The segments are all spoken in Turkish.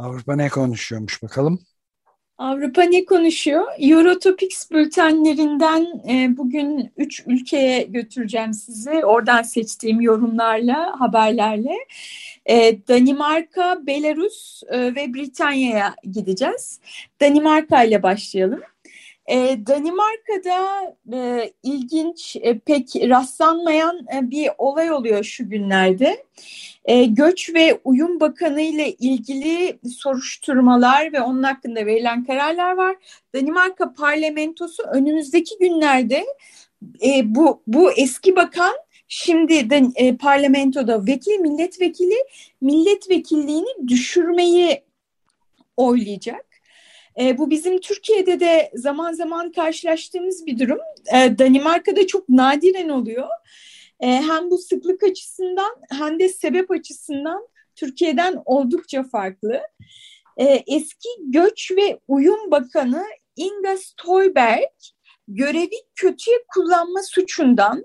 Avrupa ne konuşuyormuş bakalım? Avrupa ne konuşuyor? Eurotopics bültenlerinden e, bugün üç ülkeye götüreceğim sizi. Oradan seçtiğim yorumlarla, haberlerle. E, Danimarka, Belarus e, ve Britanya'ya gideceğiz. Danimarka ile başlayalım. E, Danimarka'da e, ilginç, e, pek rastlanmayan e, bir olay oluyor şu günlerde. E, Göç ve Uyum Bakanı ile ilgili soruşturmalar ve onun hakkında verilen kararlar var. Danimarka parlamentosu önümüzdeki günlerde e, bu, bu eski bakan şimdi de e, parlamentoda vekil milletvekili milletvekilliğini düşürmeyi oylayacak. E, bu bizim Türkiye'de de zaman zaman karşılaştığımız bir durum. E, Danimarka'da çok nadiren oluyor. E, hem bu sıklık açısından hem de sebep açısından Türkiye'den oldukça farklı. E, eski Göç ve Uyum Bakanı Inga Stolberg görevi kötüye kullanma suçundan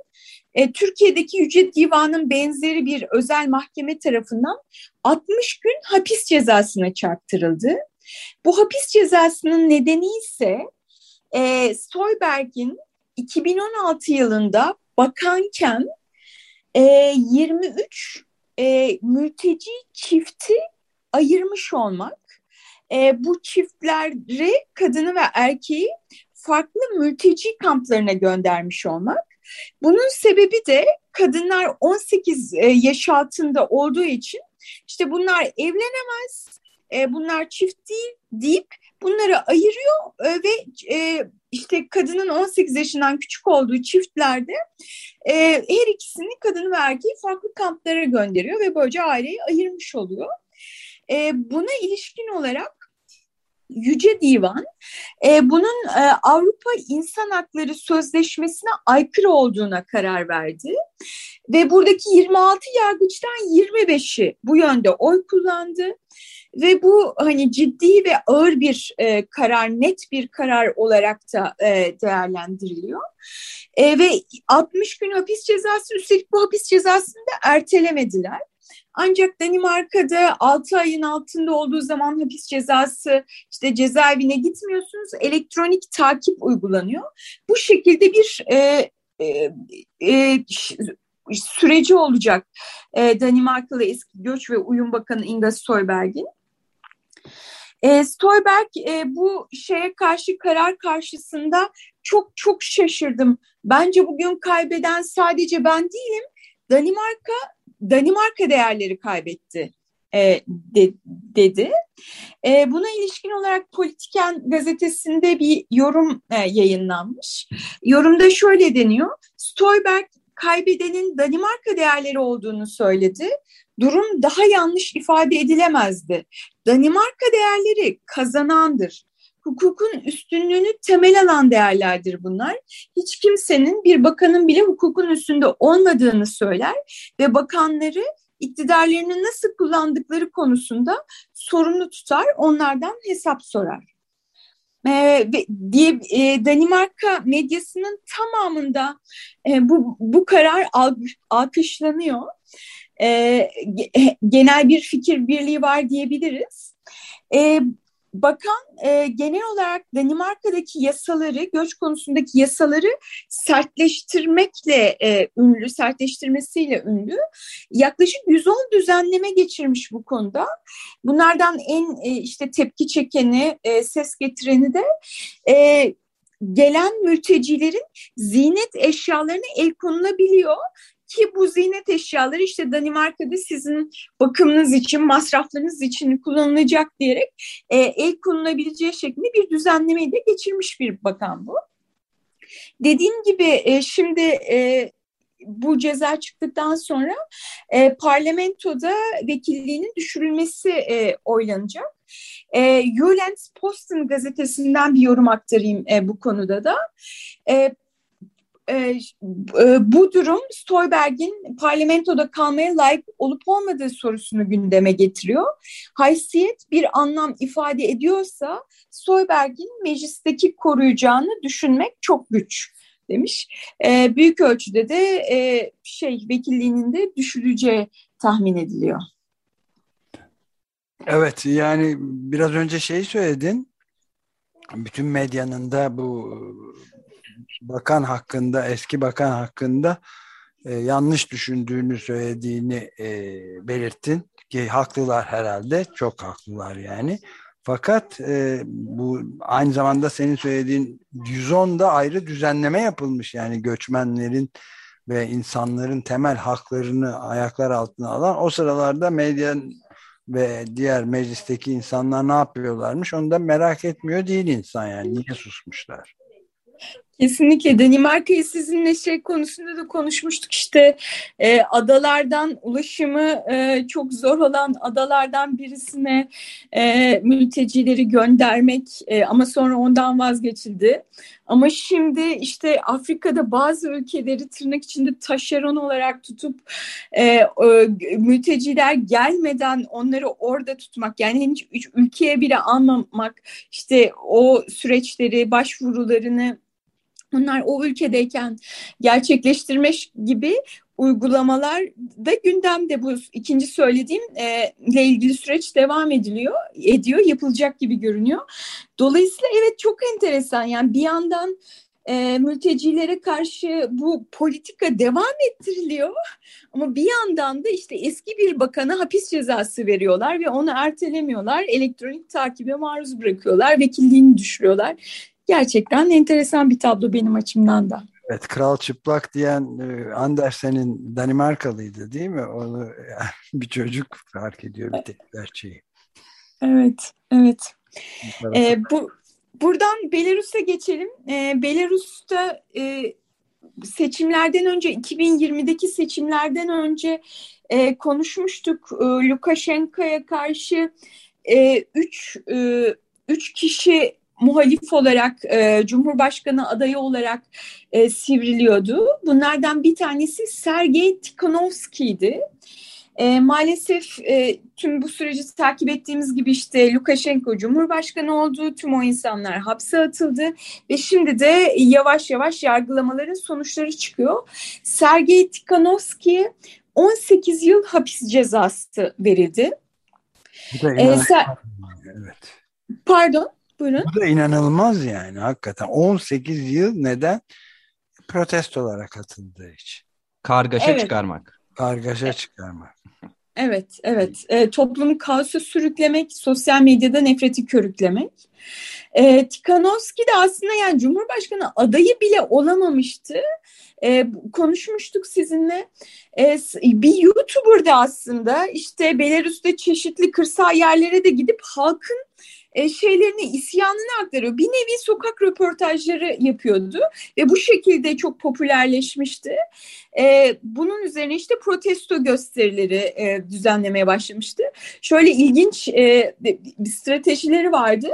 e, Türkiye'deki Yüce Divan'ın benzeri bir özel mahkeme tarafından 60 gün hapis cezasına çarptırıldı. Bu hapis cezasının nedeni ise e, Soyberg'in 2016 yılında bakanken e, 23 e, mülteci çifti ayırmış olmak. E, bu çiftleri kadını ve erkeği farklı mülteci kamplarına göndermiş olmak. Bunun sebebi de kadınlar 18 e, yaş altında olduğu için işte bunlar evlenemez, e, bunlar çift değil deyip bunları ayırıyor e, ve e, işte kadının 18 yaşından küçük olduğu çiftlerde e, her ikisini kadını ve erkeği farklı kamplara gönderiyor ve böylece aileyi ayırmış oluyor. E, buna ilişkin olarak Yüce Divan e, bunun e, Avrupa İnsan Hakları Sözleşmesi'ne aykırı olduğuna karar verdi. Ve buradaki 26 yargıçtan 25'i bu yönde oy kullandı. Ve bu hani ciddi ve ağır bir e, karar, net bir karar olarak da e, değerlendiriliyor. E, ve 60 gün hapis cezası, üstelik bu hapis cezasını da ertelemediler. Ancak Danimarka'da 6 ayın altında olduğu zaman hapis cezası işte cezaevine gitmiyorsunuz. Elektronik takip uygulanıyor. Bu şekilde bir e, e, e, süreci olacak e, Danimarkalı eski Göç ve Uyum Bakanı Inga Støjberg'in. E, Stolberg e, bu şeye karşı karar karşısında çok çok şaşırdım. Bence bugün kaybeden sadece ben değilim. Danimarka Danimarka değerleri kaybetti e, de, dedi. E, buna ilişkin olarak Politiken gazetesinde bir yorum e, yayınlanmış. Yorumda şöyle deniyor. Stolberg kaybedenin Danimarka değerleri olduğunu söyledi. Durum daha yanlış ifade edilemezdi. Danimarka değerleri kazanandır. Hukukun üstünlüğünü temel alan değerlerdir bunlar. Hiç kimsenin bir bakanın bile hukukun üstünde olmadığını söyler ve bakanları iktidarlarını nasıl kullandıkları konusunda sorumlu tutar, onlardan hesap sorar. Ee, diye e, Danimarka medyasının tamamında e, bu bu karar alkışlanıyor. E, genel bir fikir birliği var diyebiliriz. E, bakan e, genel olarak Danimarka'daki yasaları, göç konusundaki yasaları sertleştirmekle e, ünlü, sertleştirmesiyle ünlü. Yaklaşık 110 düzenleme geçirmiş bu konuda. Bunlardan en e, işte tepki çekeni, e, ses getireni de e, gelen mültecilerin zinet eşyalarına el konulabiliyor ki bu ziynet eşyaları işte Danimarka'da sizin bakımınız için, masraflarınız için kullanılacak diyerek e, el konulabileceği şeklinde bir düzenlemeyi de geçirmiş bir bakan bu. Dediğim gibi e, şimdi e, bu ceza çıktıktan sonra e, parlamentoda vekilliğinin düşürülmesi e, oylanacak. E, Jyllands Posten gazetesinden bir yorum aktarayım e, bu konuda da. E, e, e, bu durum Stolberg'in parlamentoda kalmaya layık olup olmadığı sorusunu gündeme getiriyor. Haysiyet bir anlam ifade ediyorsa Stolberg'in meclisteki koruyacağını düşünmek çok güç demiş. E, büyük ölçüde de e, şey vekilliğinin de düşürüleceği tahmin ediliyor. Evet yani biraz önce şey söyledin. Bütün medyanın da bu bakan hakkında, eski bakan hakkında e, yanlış düşündüğünü söylediğini e, belirttin ki haklılar herhalde, çok haklılar yani. Fakat e, bu aynı zamanda senin söylediğin 110'da ayrı düzenleme yapılmış yani göçmenlerin ve insanların temel haklarını ayaklar altına alan o sıralarda medyanın ve diğer meclisteki insanlar ne yapıyorlarmış onu da merak etmiyor değil insan yani niye susmuşlar. Kesinlikle Danimarka'yı sizinle şey konusunda da konuşmuştuk işte e, adalardan ulaşımı e, çok zor olan adalardan birisine e, mültecileri göndermek e, ama sonra ondan vazgeçildi. Ama şimdi işte Afrika'da bazı ülkeleri tırnak içinde taşeron olarak tutup e, e, mülteciler gelmeden onları orada tutmak yani hiç ülkeye bile almamak işte o süreçleri başvurularını onlar o ülkedeyken gerçekleştirmek gibi uygulamalar da gündemde. Bu ikinci söylediğim e, ilgili süreç devam ediliyor ediyor yapılacak gibi görünüyor. Dolayısıyla evet çok enteresan. Yani bir yandan e, mültecilere karşı bu politika devam ettiriliyor ama bir yandan da işte eski bir bakana hapis cezası veriyorlar ve onu ertelemiyorlar. Elektronik takibe maruz bırakıyorlar vekilliğini düşürüyorlar gerçekten enteresan bir tablo benim açımdan da. Evet, kral çıplak diyen e, Andersen'in Danimarkalıydı değil mi? Onu bir çocuk fark ediyor bir tek gerçeği. Evet, evet. Ee, bu buradan Belarus'a geçelim. Ee, Belarus'ta e, seçimlerden önce 2020'deki seçimlerden önce e, konuşmuştuk. E, Lukashenko'ya karşı e, üç e, üç kişi muhalif olarak e, Cumhurbaşkanı adayı olarak e, sivriliyordu. Bunlardan bir tanesi Sergey Tikhanovski'ydi. E, maalesef e, tüm bu süreci takip ettiğimiz gibi işte Lukashenko Cumhurbaşkanı oldu, tüm o insanlar hapse atıldı ve şimdi de yavaş yavaş yargılamaların sonuçları çıkıyor. Sergey Tikhanovski'ye 18 yıl hapis cezası verildi. Bu da ee, evet. Pardon? Buyurun. Bu da inanılmaz yani hakikaten. 18 yıl neden? Protesto olarak atıldığı için. Kargaşa evet. çıkarmak. Kargaşa çıkarmak. Evet, evet. E, toplumu kaosa sürüklemek, sosyal medyada nefreti körüklemek. E, Tikhanovski de aslında yani Cumhurbaşkanı adayı bile olamamıştı. E, konuşmuştuk sizinle. E, bir YouTuber da aslında işte Belarus'ta çeşitli kırsal yerlere de gidip halkın e, şeylerini, isyanını aktarıyor. Bir nevi sokak röportajları yapıyordu ve bu şekilde çok popülerleşmişti. E, bunun üzerine işte protesto gösterileri e, düzenlemeye başlamıştı. Şöyle ilginç e, stratejileri vardı.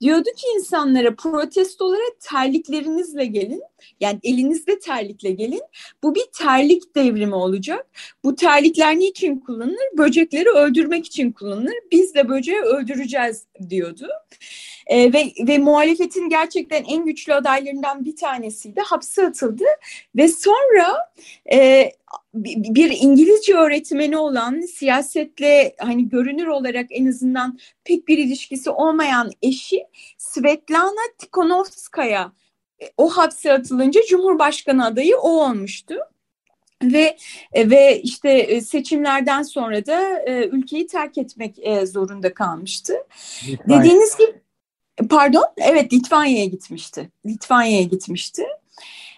Diyordu ki insanlara protestolara terliklerinizle gelin. Yani elinizde terlikle gelin. Bu bir terlik devrimi olacak. Bu terlikler niçin kullanılır? Böcekleri öldürmek için kullanılır. Biz de böceği öldüreceğiz diyordu. E, ve, ve muhalefetin gerçekten en güçlü adaylarından bir tanesiydi. Hapse atıldı ve sonra e, bir İngilizce öğretmeni olan siyasetle hani görünür olarak en azından pek bir ilişkisi olmayan eşi Svetlana Tikhonovskaya e, o hapse atılınca Cumhurbaşkanı adayı o olmuştu. Ve e, ve işte e, seçimlerden sonra da ülkeyi terk etmek zorunda kalmıştı. Litvanya. Dediğiniz gibi pardon evet Litvanya'ya gitmişti. Litvanya'ya gitmişti.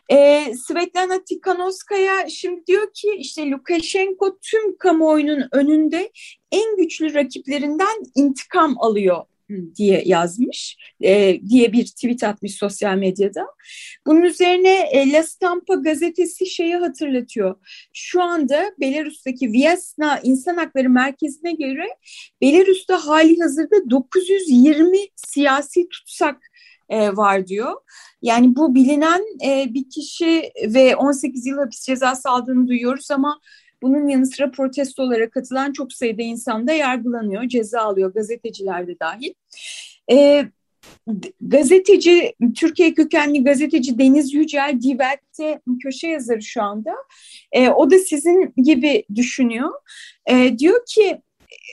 E, Svetlana Tikhanovskaya şimdi diyor ki işte Lukashenko tüm kamuoyunun önünde en güçlü rakiplerinden intikam alıyor diye yazmış e, diye bir tweet atmış sosyal medyada. Bunun üzerine e, La Stampa gazetesi şeyi hatırlatıyor. Şu anda Belarus'taki Vyasna İnsan Hakları Merkezi'ne göre Belarus'ta hali hazırda 920 siyasi tutsak e, var diyor. Yani bu bilinen e, bir kişi ve 18 yıl hapis cezası aldığını duyuyoruz ama bunun yanı sıra protestolara katılan çok sayıda insan da yargılanıyor, ceza alıyor, gazeteciler de dahil. E, gazeteci, Türkiye kökenli gazeteci Deniz Yücel, Divert'te köşe yazarı şu anda. E, o da sizin gibi düşünüyor. E, diyor ki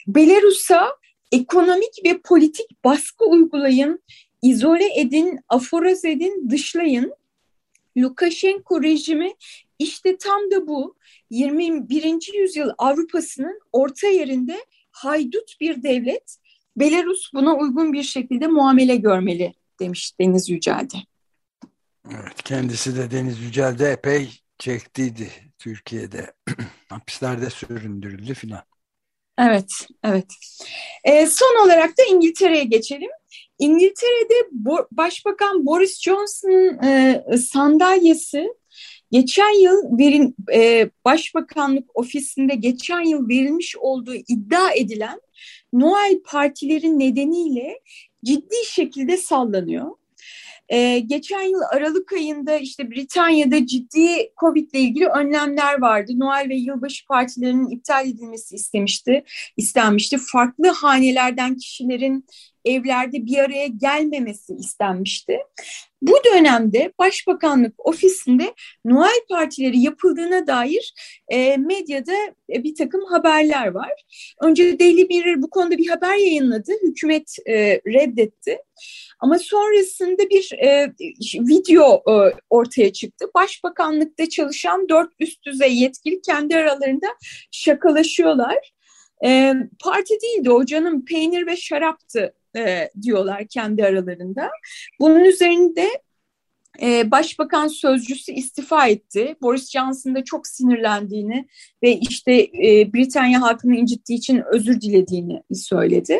Belarus'a ekonomik ve politik baskı uygulayın, izole edin, aforoz edin, dışlayın. Lukashenko rejimi işte tam da bu 21. yüzyıl Avrupa'sının orta yerinde haydut bir devlet. Belarus buna uygun bir şekilde muamele görmeli demiş Deniz Yücel'de. Evet, kendisi de Deniz Yücel'de epey çektiydi Türkiye'de. Hapislerde süründürüldü filan. Evet, evet. E, son olarak da İngiltere'ye geçelim. İngiltere'de Başbakan Boris Johnson'ın e, sandalyesi geçen yıl verin e, Başbakanlık ofisinde geçen yıl verilmiş olduğu iddia edilen Noel partilerin nedeniyle ciddi şekilde sallanıyor. Ee, geçen yıl Aralık ayında işte Britanya'da ciddi Covid ile ilgili önlemler vardı. Noel ve yılbaşı partilerinin iptal edilmesi istemişti, istenmişti. Farklı hanelerden kişilerin evlerde bir araya gelmemesi istenmişti. Bu dönemde Başbakanlık ofisinde Noel partileri yapıldığına dair e, medyada e, bir takım haberler var. Önce Daily Mirror bu konuda bir haber yayınladı, hükümet e, reddetti. Ama sonrasında bir e, video e, ortaya çıktı. Başbakanlıkta çalışan dört üst düzey yetkili kendi aralarında şakalaşıyorlar. E, parti değildi o canım peynir ve şaraptı e, diyorlar kendi aralarında. Bunun üzerinde e, Başbakan sözcüsü istifa etti. Boris Johnson da çok sinirlendiğini ve işte e, Britanya halkını incittiği için özür dilediğini söyledi.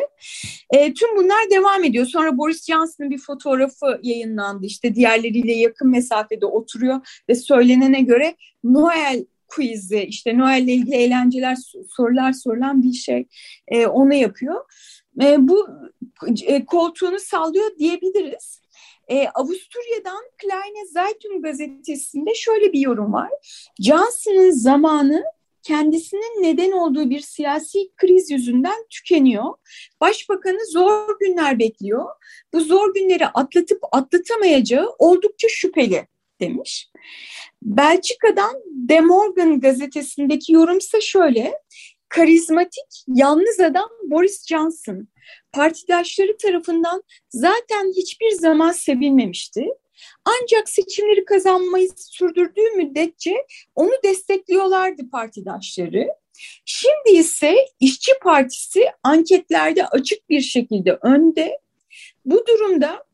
E, tüm bunlar devam ediyor. Sonra Boris Johnson'ın bir fotoğrafı yayınlandı. İşte diğerleriyle yakın mesafede oturuyor ve söylenene göre Noel quiz'i işte Noel ile ilgili eğlenceler sorular sorulan bir şey onu yapıyor. E, bu e, koltuğunu sallıyor diyebiliriz. E, Avusturya'dan Kleine Zeitung gazetesinde şöyle bir yorum var. Johnson'ın zamanı kendisinin neden olduğu bir siyasi kriz yüzünden tükeniyor. Başbakanı zor günler bekliyor. Bu zor günleri atlatıp atlatamayacağı oldukça şüpheli demiş. Belçika'dan De Morgan gazetesindeki yorumsa şöyle. Karizmatik, yalnız adam Boris Johnson partidaşları tarafından zaten hiçbir zaman sevilmemişti. Ancak seçimleri kazanmayı sürdürdüğü müddetçe onu destekliyorlardı partidaşları. Şimdi ise İşçi Partisi anketlerde açık bir şekilde önde. Bu durumda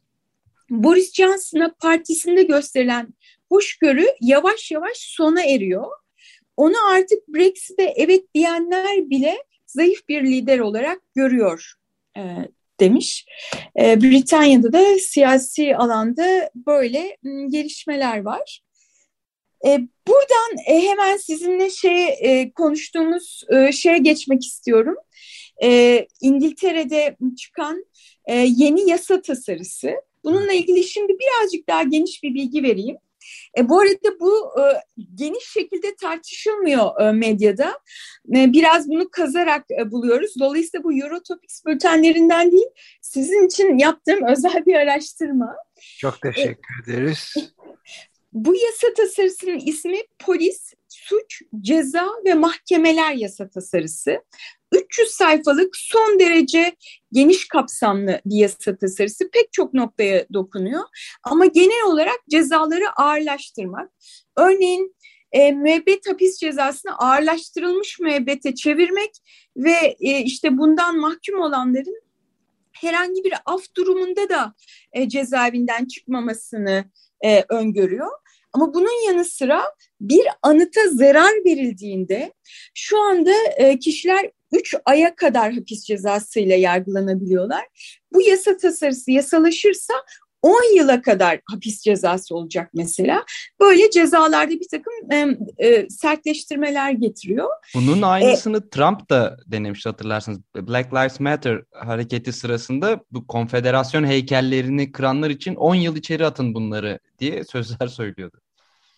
Boris Johnson'a partisinde gösterilen hoşgörü yavaş yavaş sona eriyor. Onu artık Brexit'e evet diyenler bile zayıf bir lider olarak görüyor e, demiş. E, Britanya'da da siyasi alanda böyle m, gelişmeler var. E, buradan e, hemen sizinle şey e, konuştuğumuz e, şeye geçmek istiyorum. E, İngiltere'de çıkan e, yeni yasa tasarısı. Bununla ilgili şimdi birazcık daha geniş bir bilgi vereyim. E, bu arada bu e, geniş şekilde tartışılmıyor e, medyada. E, biraz bunu kazarak e, buluyoruz. Dolayısıyla bu Eurotopics bültenlerinden değil, sizin için yaptığım özel bir araştırma. Çok teşekkür e, ederiz. Bu yasa tasarısının ismi Polis, Suç, Ceza ve Mahkemeler Yasa Tasarısı. 300 sayfalık son derece geniş kapsamlı bir yasa tasarısı pek çok noktaya dokunuyor. Ama genel olarak cezaları ağırlaştırmak. Örneğin e, müebbet hapis cezasını ağırlaştırılmış müebbete çevirmek ve e, işte bundan mahkum olanların herhangi bir af durumunda da e, cezaevinden çıkmamasını e, öngörüyor. Ama bunun yanı sıra bir anıta zarar verildiğinde şu anda e, kişiler 3 aya kadar hapis cezasıyla yargılanabiliyorlar. Bu yasa tasarısı yasalaşırsa 10 yıla kadar hapis cezası olacak mesela. Böyle cezalarda bir takım e, e, sertleştirmeler getiriyor. Bunun aynısını e, Trump da denemişti hatırlarsınız. Black Lives Matter hareketi sırasında bu konfederasyon heykellerini kıranlar için 10 yıl içeri atın bunları diye sözler söylüyordu.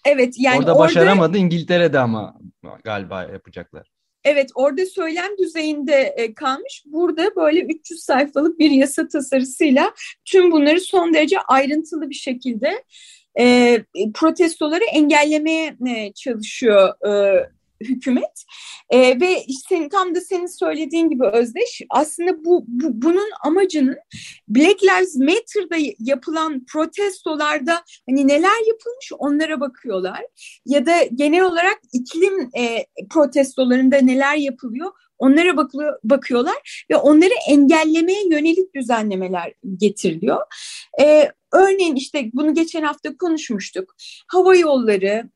Evet yani orada, orada başaramadı İngiltere'de ama galiba yapacaklar. Evet orada söylem düzeyinde e, kalmış. Burada böyle 300 sayfalık bir yasa tasarısıyla tüm bunları son derece ayrıntılı bir şekilde e, protestoları engellemeye e, çalışıyor e, hükümet e, ve senin tam da senin söylediğin gibi Özdeş aslında bu, bu bunun amacının Black Lives Matter'da yapılan protestolarda hani neler yapılmış onlara bakıyorlar ya da genel olarak iklim e, protestolarında neler yapılıyor Onlara bakıyor, bakıyorlar ve onları engellemeye yönelik düzenlemeler getiriliyor. Ee, örneğin işte bunu geçen hafta konuşmuştuk. Hava yolları,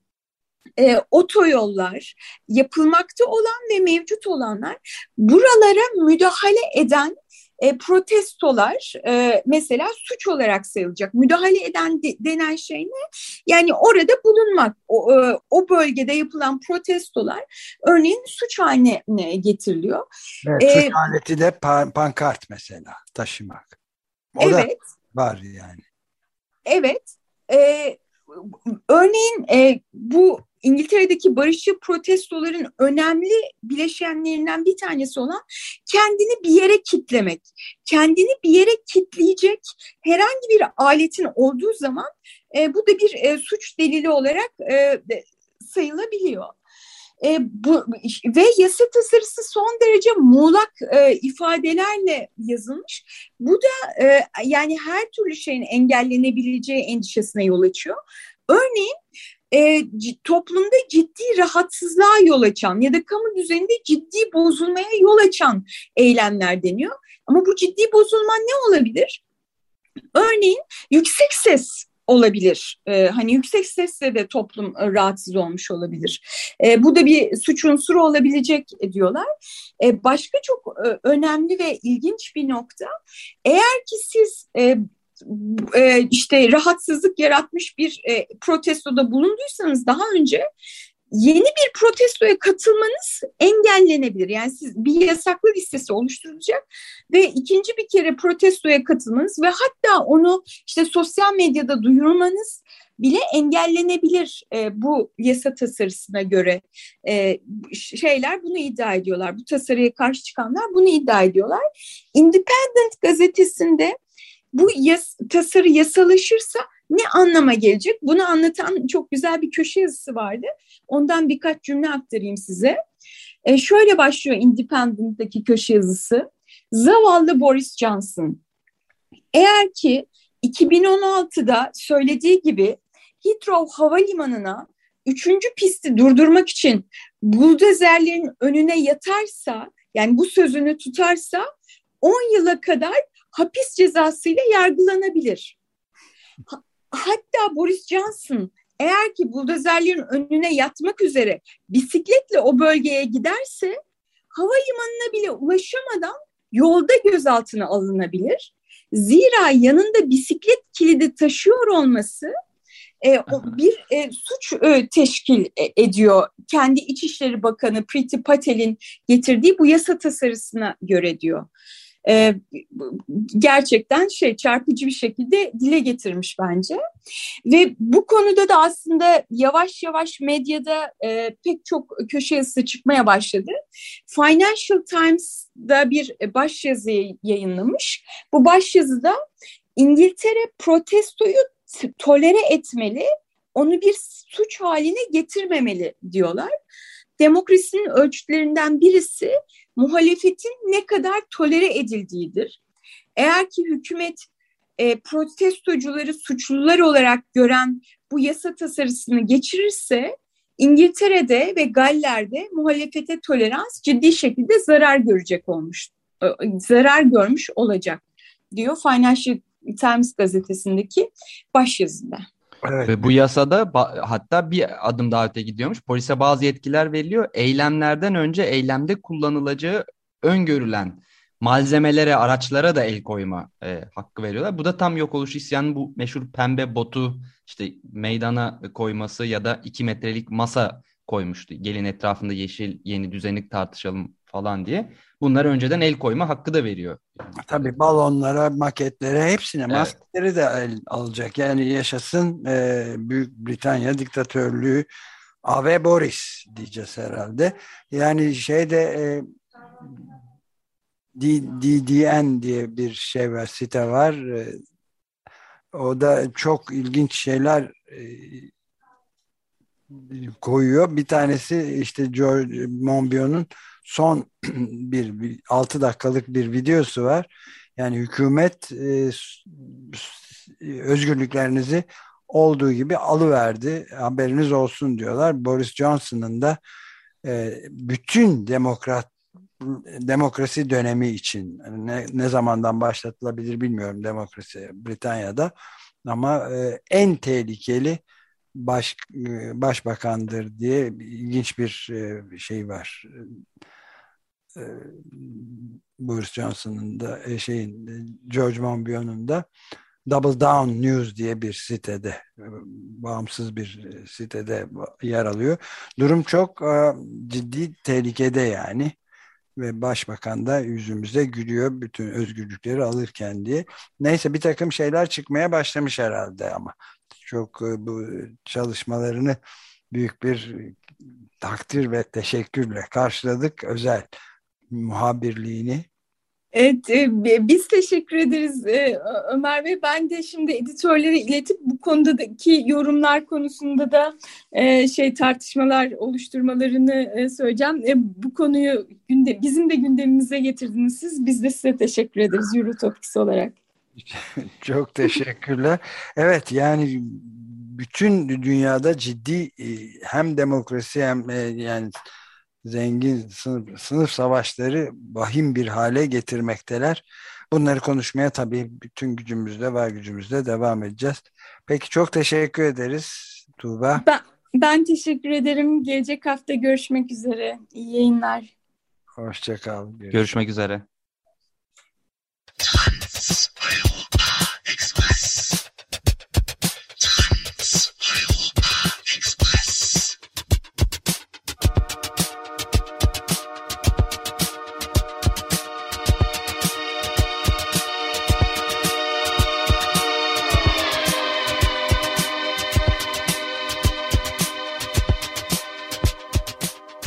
e, otoyollar, yapılmakta olan ve mevcut olanlar buralara müdahale eden e, protestolar e, mesela suç olarak sayılacak. Müdahale eden de, denen şey ne? Yani orada bulunmak, o, e, o bölgede yapılan protestolar örneğin suç haline getiriliyor. Evet, ee, suç aleti de pan, pankart mesela taşımak. O evet. da var yani. Evet. E, örneğin e, bu İngiltere'deki barışçı protestoların önemli bileşenlerinden bir tanesi olan kendini bir yere kitlemek. Kendini bir yere kitleyecek herhangi bir aletin olduğu zaman e, bu da bir e, suç delili olarak e, sayılabiliyor. E, bu ve yasa tasarısı son derece muğlak e, ifadelerle yazılmış. Bu da e, yani her türlü şeyin engellenebileceği endişesine yol açıyor. Örneğin e, toplumda ciddi rahatsızlığa yol açan ya da kamu düzeninde ciddi bozulmaya yol açan eylemler deniyor. Ama bu ciddi bozulma ne olabilir? Örneğin yüksek ses olabilir. Ee, hani yüksek sesle de toplum e, rahatsız olmuş olabilir. Ee, bu da bir suç unsuru olabilecek diyorlar. Ee, başka çok e, önemli ve ilginç bir nokta. Eğer ki siz e, e, işte rahatsızlık yaratmış bir e, protestoda bulunduysanız daha önce yeni bir protestoya katılmanız engellenebilir. Yani siz bir yasaklı listesi oluşturulacak ve ikinci bir kere protestoya katılmanız ve hatta onu işte sosyal medyada duyurmanız bile engellenebilir e, bu yasa tasarısına göre e, şeyler bunu iddia ediyorlar. Bu tasarıya karşı çıkanlar bunu iddia ediyorlar. Independent gazetesinde bu yas tasarı yasalaşırsa ne anlama gelecek? Bunu anlatan çok güzel bir köşe yazısı vardı. Ondan birkaç cümle aktarayım size. E, şöyle başlıyor Independent'daki köşe yazısı. Zavallı Boris Johnson. Eğer ki 2016'da söylediği gibi Heathrow Havalimanı'na üçüncü pisti durdurmak için buldozerlerin önüne yatarsa yani bu sözünü tutarsa 10 yıla kadar hapis cezasıyla yargılanabilir. Hatta Boris Johnson eğer ki buldozerlerin önüne yatmak üzere bisikletle o bölgeye giderse havalimanına bile ulaşamadan yolda gözaltına alınabilir. Zira yanında bisiklet kilidi taşıyor olması e, o bir e, suç e, teşkil e, ediyor. Kendi İçişleri Bakanı Priti Patel'in getirdiği bu yasa tasarısına göre diyor. E, gerçekten şey çarpıcı bir şekilde dile getirmiş bence. Ve bu konuda da aslında yavaş yavaş medyada e, pek çok köşe yazısı çıkmaya başladı. Financial Times'da bir başyazı yayınlamış. Bu başyazıda İngiltere protestoyu tolere etmeli, onu bir suç haline getirmemeli diyorlar. Demokrasinin ölçütlerinden birisi muhalefetin ne kadar tolere edildiğidir. Eğer ki hükümet e, protestocuları suçlular olarak gören bu yasa tasarısını geçirirse İngiltere'de ve Galler'de muhalefete tolerans ciddi şekilde zarar görecek olmuş, e, zarar görmüş olacak diyor Financial Times gazetesindeki başyazında. Evet. Ve bu yasada hatta bir adım daha öte gidiyormuş. Polise bazı yetkiler veriliyor. Eylemlerden önce eylemde kullanılacağı öngörülen malzemelere, araçlara da el koyma e, hakkı veriyorlar. Bu da tam yok oluş isyanı bu meşhur pembe botu işte meydana koyması ya da iki metrelik masa koymuştu. Gelin etrafında yeşil yeni düzenlik tartışalım falan diye. Bunlar önceden el koyma hakkı da veriyor. Tabii balonlara, maketlere hepsine evet. maskeleri de el alacak. Yani yaşasın e, Büyük Britanya diktatörlüğü Ave Boris diyeceğiz herhalde. Yani şeyde e, DDN diye bir şey var, site var. E, o da çok ilginç şeyler e, koyuyor. Bir tanesi işte George Monbiot'un son bir, bir 6 dakikalık bir videosu var. Yani hükümet e, özgürlüklerinizi olduğu gibi alıverdi. Haberiniz olsun diyorlar. Boris Johnson'ın da e, bütün demokrat demokrasi dönemi için ne, ne zamandan başlatılabilir bilmiyorum demokrasi Britanya'da ama e, en tehlikeli baş, e, başbakandır diye ilginç bir e, şey var. E, Boris Johnson'ın da şeyin George Monbiot'un da Double Down News diye bir sitede bağımsız bir sitede yer alıyor. Durum çok ciddi tehlikede yani ve başbakan da yüzümüze gülüyor bütün özgürlükleri alırken diye. Neyse bir takım şeyler çıkmaya başlamış herhalde ama çok e, bu çalışmalarını büyük bir takdir ve teşekkürle karşıladık. Özel muhabirliğini. Evet, e, biz teşekkür ederiz e, Ömer Bey. Ben de şimdi editörlere iletip bu konudaki yorumlar konusunda da şey tartışmalar oluşturmalarını söyleyeceğim. Bu konuyu günde, bizim de gündemimize getirdiniz siz. Biz de size teşekkür ederiz Eurotopics olarak. Çok teşekkürler. Evet yani bütün dünyada ciddi e, hem demokrasi hem e, yani zengin sınıf, sınıf savaşları vahim bir hale getirmekteler. Bunları konuşmaya tabii bütün gücümüzle var gücümüzle devam edeceğiz. Peki çok teşekkür ederiz Tuğba. Ben, ben teşekkür ederim. Gelecek hafta görüşmek üzere. İyi yayınlar. Hoşçakal. Görüşmek, görüşmek üzere.